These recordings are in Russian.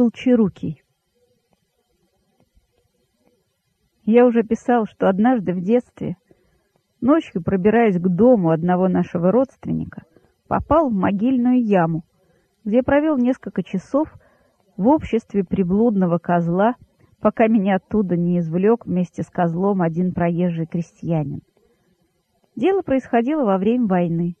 Колчарукий. Я уже писал, что однажды в детстве, ночью пробираясь к дому одного нашего родственника, попал в могильную яму, где провел несколько часов в обществе приблудного козла, пока меня оттуда не извлек вместе с козлом один проезжий крестьянин. Дело происходило во время войны.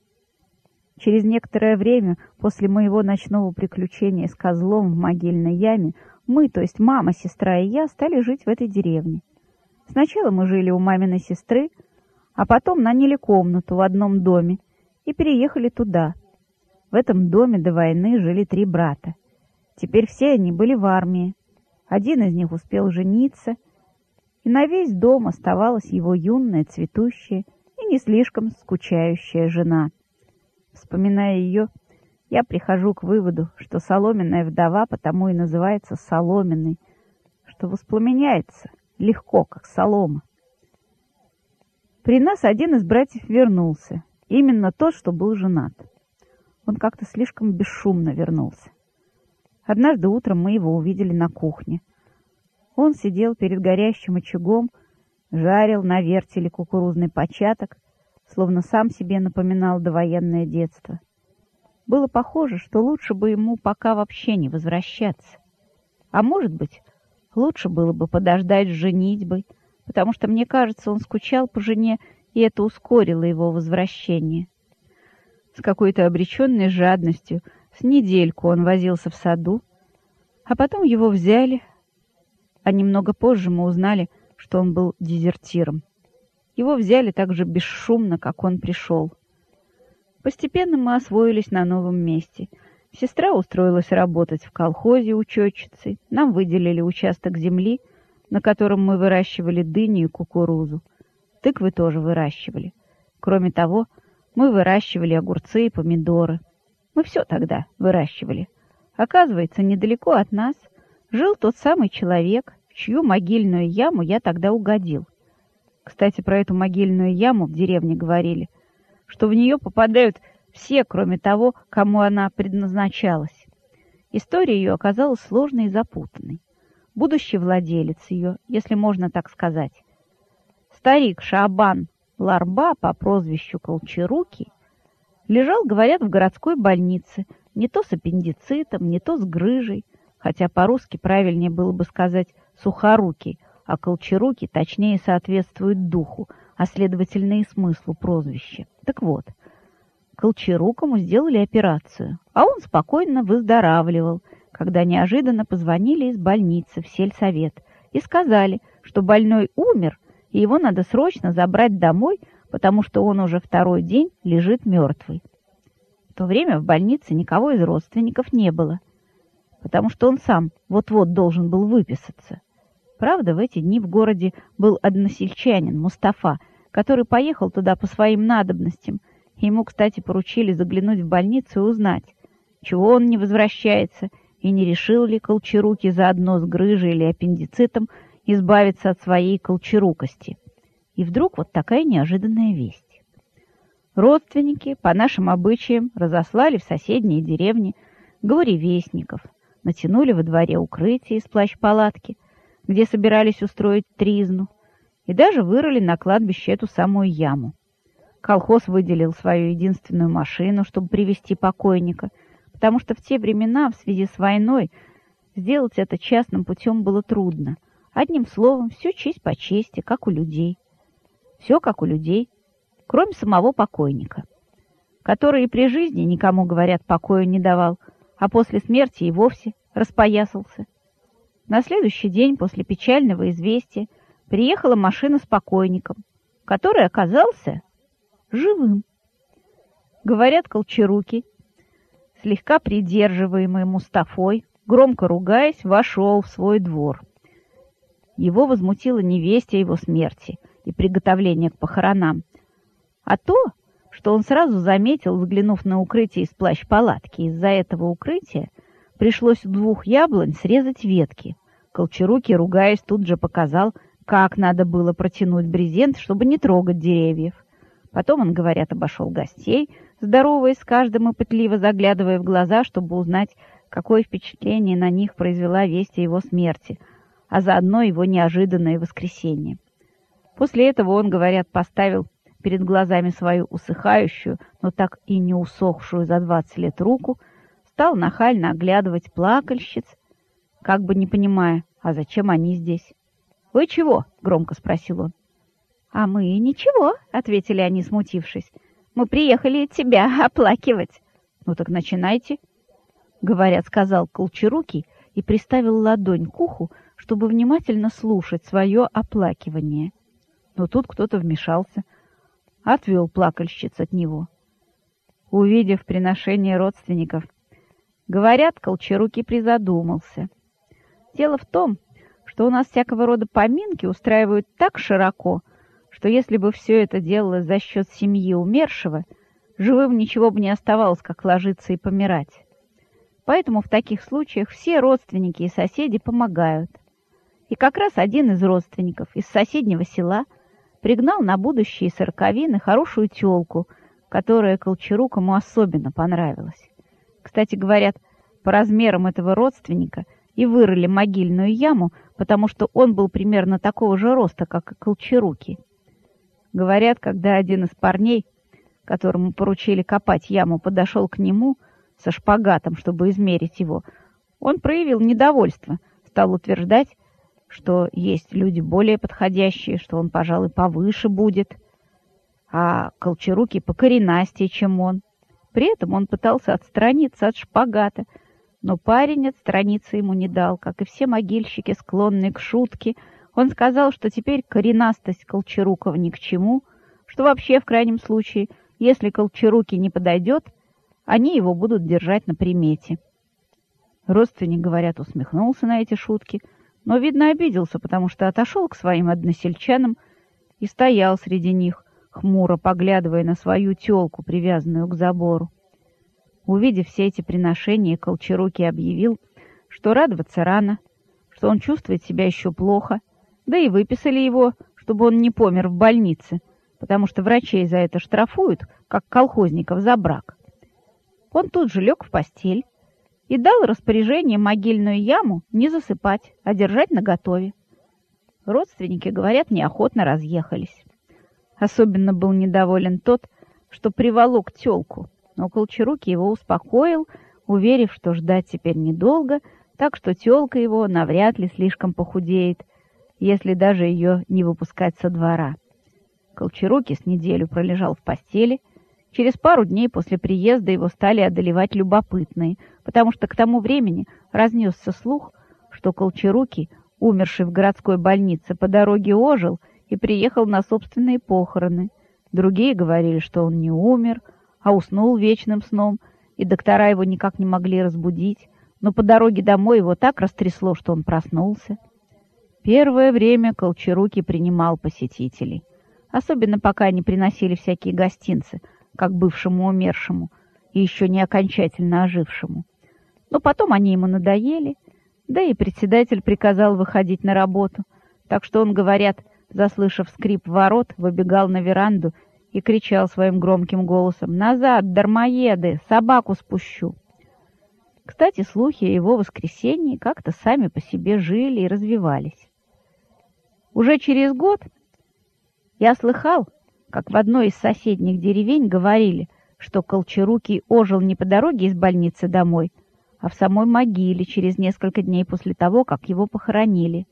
Через некоторое время после моего ночного приключения с козлом в могильной яме мы, то есть мама, сестра и я, стали жить в этой деревне. Сначала мы жили у маминой сестры, а потом наняли комнату в одном доме и переехали туда. В этом доме до войны жили три брата. Теперь все они были в армии. Один из них успел жениться, и на весь дом оставалась его юная, цветущая и не слишком скучающая жена — Вспоминая ее, я прихожу к выводу, что соломенная вдова потому и называется соломенной, что воспламеняется легко, как солома. При нас один из братьев вернулся, именно тот, что был женат. Он как-то слишком бесшумно вернулся. Однажды утром мы его увидели на кухне. Он сидел перед горящим очагом, жарил на вертеле кукурузный початок — словно сам себе напоминал довоенное детство. Было похоже, что лучше бы ему пока вообще не возвращаться. А может быть, лучше было бы подождать с женитьбой, потому что, мне кажется, он скучал по жене, и это ускорило его возвращение. С какой-то обреченной жадностью с недельку он возился в саду, а потом его взяли, а немного позже мы узнали, что он был дезертиром. Его взяли так же бесшумно, как он пришел. Постепенно мы освоились на новом месте. Сестра устроилась работать в колхозе учетчицей. Нам выделили участок земли, на котором мы выращивали дыни и кукурузу. Тыквы тоже выращивали. Кроме того, мы выращивали огурцы и помидоры. Мы все тогда выращивали. Оказывается, недалеко от нас жил тот самый человек, в чью могильную яму я тогда угодил. Кстати, про эту могильную яму в деревне говорили, что в нее попадают все, кроме того, кому она предназначалась. История ее оказалась сложной и запутанной. Будущий владелец ее, если можно так сказать, старик Шабан Ларба по прозвищу Колчаруки, лежал, говорят, в городской больнице, не то с аппендицитом, не то с грыжей, хотя по-русски правильнее было бы сказать «сухорукий», а колчаруки точнее соответствуют духу, а следовательно и смыслу прозвища. Так вот, Колчарукому сделали операцию, а он спокойно выздоравливал, когда неожиданно позвонили из больницы в сельсовет и сказали, что больной умер, и его надо срочно забрать домой, потому что он уже второй день лежит мертвый. В то время в больнице никого из родственников не было, потому что он сам вот-вот должен был выписаться. Правда, в эти дни в городе был односельчанин Мустафа, который поехал туда по своим надобностям. Ему, кстати, поручили заглянуть в больницу и узнать, чего он не возвращается, и не решил ли Колчаруки заодно с грыжей или аппендицитом избавиться от своей колчарукости. И вдруг вот такая неожиданная весть. Родственники, по нашим обычаям, разослали в соседние деревни горе-вестников, натянули во дворе укрытие из плащ-палатки — где собирались устроить тризну, и даже вырыли на кладбище эту самую яму. Колхоз выделил свою единственную машину, чтобы привести покойника, потому что в те времена в связи с войной сделать это частным путем было трудно. Одним словом, все честь по чести, как у людей. Все как у людей, кроме самого покойника, который и при жизни никому, говорят, покоя не давал, а после смерти и вовсе распоясался. На следующий день после печального известия приехала машина с покойником, который оказался живым. Говорят, Колчаруки, слегка придерживаемый Мустафой, громко ругаясь, вошел в свой двор. Его возмутило невестие его смерти и приготовление к похоронам. А то, что он сразу заметил, взглянув на укрытие из плащ-палатки, из-за этого укрытия пришлось у двух яблонь срезать ветки, Колчаруки, ругаясь, тут же показал, как надо было протянуть брезент, чтобы не трогать деревьев. Потом он, говорят, обошел гостей, здороваясь с каждым и пытливо заглядывая в глаза, чтобы узнать, какое впечатление на них произвела весть о его смерти, а заодно его неожиданное воскресенье. После этого он, говорят, поставил перед глазами свою усыхающую, но так и не усохшую за двадцать лет руку, стал нахально оглядывать плакальщиц, как бы не понимая, а зачем они здесь. «Вы чего?» — громко спросил он. «А мы ничего», — ответили они, смутившись. «Мы приехали тебя оплакивать». «Ну так начинайте», — говорят, сказал Колчарукий и приставил ладонь к уху, чтобы внимательно слушать свое оплакивание. Но тут кто-то вмешался, отвел плакальщиц от него. Увидев приношение родственников, говорят, Колчарукий призадумался. Дело в том, что у нас всякого рода поминки устраивают так широко, что если бы все это делалось за счет семьи умершего, живым ничего бы не оставалось, как ложиться и помирать. Поэтому в таких случаях все родственники и соседи помогают. И как раз один из родственников из соседнего села пригнал на будущие сороковины хорошую тёлку, которая Колчарукому особенно понравилась. Кстати, говорят, по размерам этого родственника и вырыли могильную яму, потому что он был примерно такого же роста, как и Колчарукий. Говорят, когда один из парней, которому поручили копать яму, подошел к нему со шпагатом, чтобы измерить его, он проявил недовольство, стал утверждать, что есть люди более подходящие, что он, пожалуй, повыше будет, а Колчарукий покоренастее, чем он. При этом он пытался отстраниться от шпагата, но парень отстраниться ему не дал, как и все могильщики, склонные к шутке, он сказал, что теперь коренастость Колчарукова ни к чему, что вообще в крайнем случае, если Колчаруки не подойдет, они его будут держать на примете. Родственник, говорят, усмехнулся на эти шутки, но, видно, обиделся, потому что отошел к своим односельчанам и стоял среди них, хмуро поглядывая на свою телку, привязанную к забору. Увидев все эти приношения, Колчаруки объявил, что радоваться рано, что он чувствует себя еще плохо, да и выписали его, чтобы он не помер в больнице, потому что врачей за это штрафуют, как колхозников за брак. Он тут же лег в постель и дал распоряжение могильную яму не засыпать, а держать наготове. Родственники, говорят, неохотно разъехались. Особенно был недоволен тот, что приволок тёлку, но Колчаруки его успокоил, уверив, что ждать теперь недолго, так что тёлка его навряд ли слишком похудеет, если даже ее не выпускать со двора. Колчаруки с неделю пролежал в постели. Через пару дней после приезда его стали одолевать любопытные, потому что к тому времени разнесся слух, что Колчаруки, умерший в городской больнице, по дороге ожил и приехал на собственные похороны. Другие говорили, что он не умер, а уснул вечным сном, и доктора его никак не могли разбудить, но по дороге домой его так растрясло, что он проснулся. Первое время Колчаруки принимал посетителей, особенно пока они приносили всякие гостинцы, как бывшему умершему и еще не окончательно ожившему. Но потом они ему надоели, да и председатель приказал выходить на работу, так что он, говорят, заслышав скрип ворот, выбегал на веранду и кричал своим громким голосом «Назад, дармоеды! Собаку спущу!» Кстати, слухи о его воскресении как-то сами по себе жили и развивались. Уже через год я слыхал, как в одной из соседних деревень говорили, что Колчарукий ожил не по дороге из больницы домой, а в самой могиле через несколько дней после того, как его похоронили.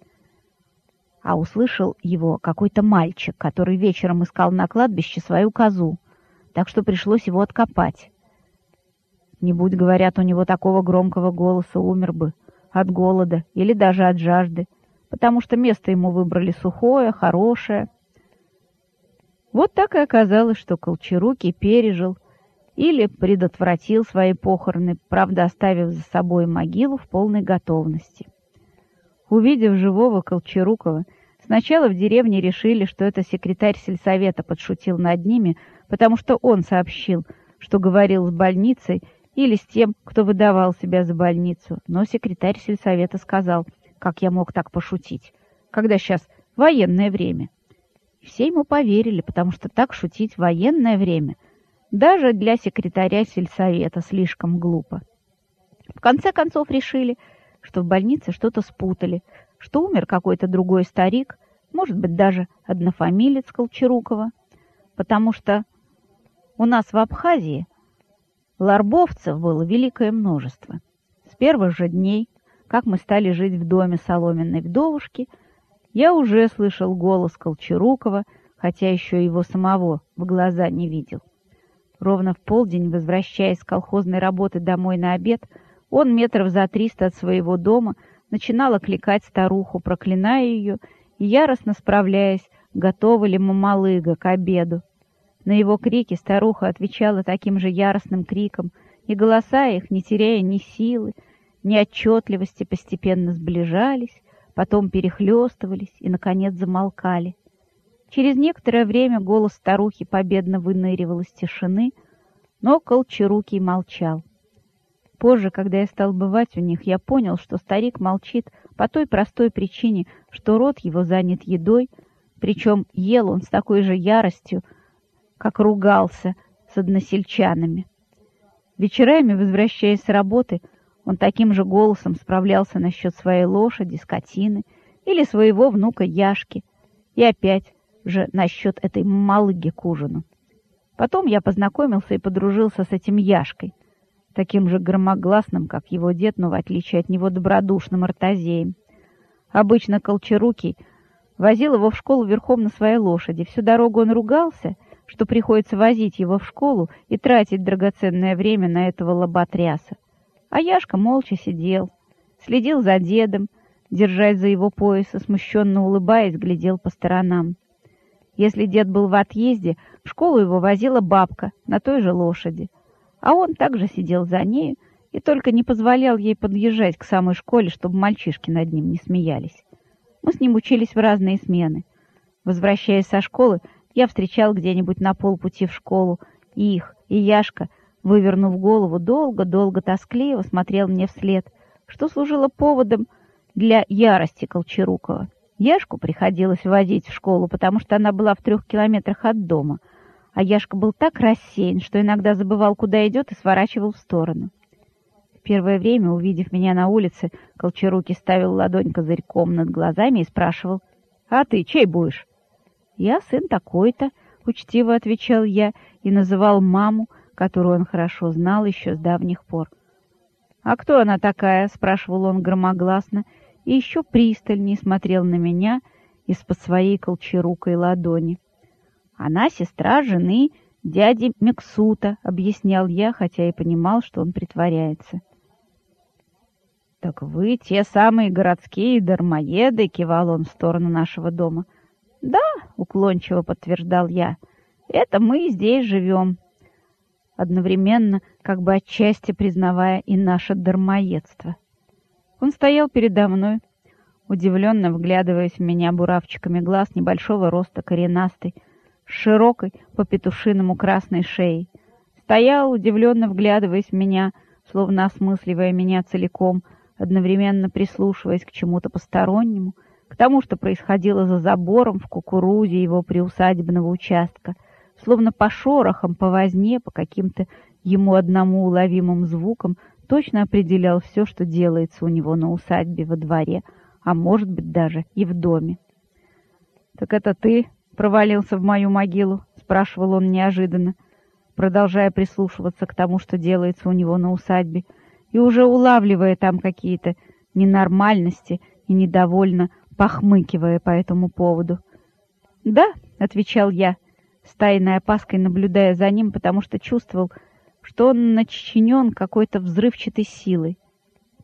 А услышал его какой-то мальчик, который вечером искал на кладбище свою козу, так что пришлось его откопать. Не будь, говорят, у него такого громкого голоса, умер бы от голода или даже от жажды потому что место ему выбрали сухое, хорошее. Вот так и оказалось, что Колчарукий пережил или предотвратил свои похороны, правда, оставив за собой могилу в полной готовности. Увидев живого Колчарукова, сначала в деревне решили, что это секретарь сельсовета подшутил над ними, потому что он сообщил, что говорил с больницей или с тем, кто выдавал себя за больницу. Но секретарь сельсовета сказал — как я мог так пошутить, когда сейчас военное время? Все ему поверили, потому что так шутить военное время даже для секретаря сельсовета слишком глупо. В конце концов решили, что в больнице что-то спутали, что умер какой-то другой старик, может быть, даже однофамилец Колчарукова, потому что у нас в Абхазии ларбовцев было великое множество. С первых же дней, как мы стали жить в доме соломенной вдовушки, я уже слышал голос Колчарукова, хотя еще его самого в глаза не видел. Ровно в полдень, возвращаясь с колхозной работы домой на обед, он метров за триста от своего дома начинал окликать старуху, проклиная ее и яростно справляясь, готова ли мамалыга к обеду. На его крики старуха отвечала таким же яростным криком, и голоса их, не теряя ни силы, ни отчетливости, постепенно сближались, потом перехлестывались и, наконец, замолкали. Через некоторое время голос старухи победно выныривал из тишины, но Колчарукий молчал. Позже, когда я стал бывать у них, я понял, что старик молчит по той простой причине, что рот его занят едой, причем ел он с такой же яростью, как ругался с односельчанами. Вечерами, возвращаясь с работы, он таким же голосом справлялся насчет своей лошади, скотины или своего внука Яшки, и опять же насчет этой малыги к ужину. Потом я познакомился и подружился с этим Яшкой, таким же громогласным, как его дед, но в отличие от него добродушным артазеем. Обычно Колчарукий возил его в школу верхом на своей лошади. Всю дорогу он ругался, что приходится возить его в школу и тратить драгоценное время на этого лоботряса. А Яшка молча сидел, следил за дедом, держась за его пояс и, смущенно улыбаясь, глядел по сторонам. Если дед был в отъезде, в школу его возила бабка на той же лошади а он также сидел за нею и только не позволял ей подъезжать к самой школе, чтобы мальчишки над ним не смеялись. Мы с ним учились в разные смены. Возвращаясь со школы, я встречал где-нибудь на полпути в школу и их, и Яшка, вывернув голову, долго-долго тоскливо смотрел мне вслед, что служило поводом для ярости Колчарукова. Яшку приходилось возить в школу, потому что она была в трех километрах от дома — а Яшка был так рассеян, что иногда забывал, куда идет, и сворачивал в сторону. В первое время, увидев меня на улице, Колчаруки ставил ладонь козырьком над глазами и спрашивал, «А ты чей будешь?» «Я сын такой-то», — учтиво отвечал я и называл маму, которую он хорошо знал еще с давних пор. «А кто она такая?» — спрашивал он громогласно и еще пристальнее смотрел на меня из-под своей колчарукой ладони. Она сестра жены дяди Мексута, объяснял я, хотя и понимал, что он притворяется. «Так вы те самые городские дармоеды?» — кивал он в сторону нашего дома. «Да», — уклончиво подтверждал я, — «это мы здесь живем». Одновременно, как бы отчасти признавая и наше дармоедство. Он стоял передо мной, удивленно вглядываясь в меня буравчиками глаз небольшого роста коренастый, широкой по-петушиному красной шеей. Стоял, удивленно вглядываясь в меня, словно осмысливая меня целиком, одновременно прислушиваясь к чему-то постороннему, к тому, что происходило за забором в кукурузе его приусадебного участка, словно по шорохам, по возне, по каким-то ему одному уловимым звукам, точно определял все, что делается у него на усадьбе во дворе, а может быть даже и в доме. «Так это ты провалился в мою могилу?» — спрашивал он неожиданно, продолжая прислушиваться к тому, что делается у него на усадьбе, и уже улавливая там какие-то ненормальности и недовольно похмыкивая по этому поводу. «Да», — отвечал я, с тайной опаской наблюдая за ним, потому что чувствовал, что он начинен какой-то взрывчатой силой.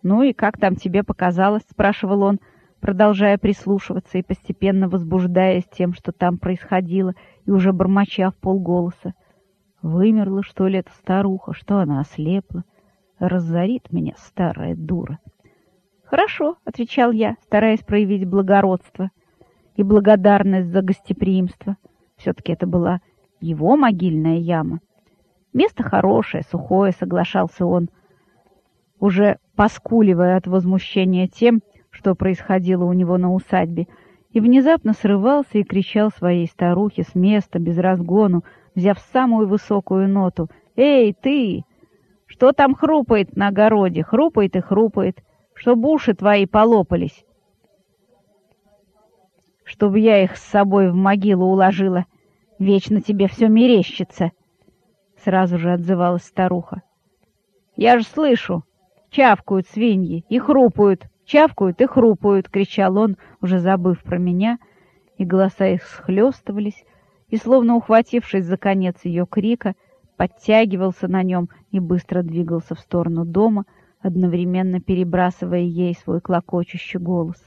«Ну и как там тебе показалось?» — спрашивал он, — продолжая прислушиваться и постепенно возбуждаясь тем, что там происходило, и уже бормоча в полголоса. Вымерла, что ли, эта старуха, что она ослепла? Разорит меня старая дура. «Хорошо», — отвечал я, стараясь проявить благородство и благодарность за гостеприимство. Все-таки это была его могильная яма. Место хорошее, сухое, соглашался он, уже поскуливая от возмущения тем, что происходило у него на усадьбе, и внезапно срывался и кричал своей старухе с места, без разгону, взяв самую высокую ноту «Эй, ты!», Что там хрупает на огороде? Хрупает и хрупает, чтобы уши твои полопались. Чтобы я их с собой в могилу уложила. Вечно тебе все мерещится, — сразу же отзывалась старуха. Я же слышу, чавкают свиньи и хрупают, чавкают и хрупают, — кричал он, уже забыв про меня, и голоса их схлестывались, и, словно ухватившись за конец ее крика, подтягивался на нем и быстро двигался в сторону дома, одновременно перебрасывая ей свой клокочущий голос.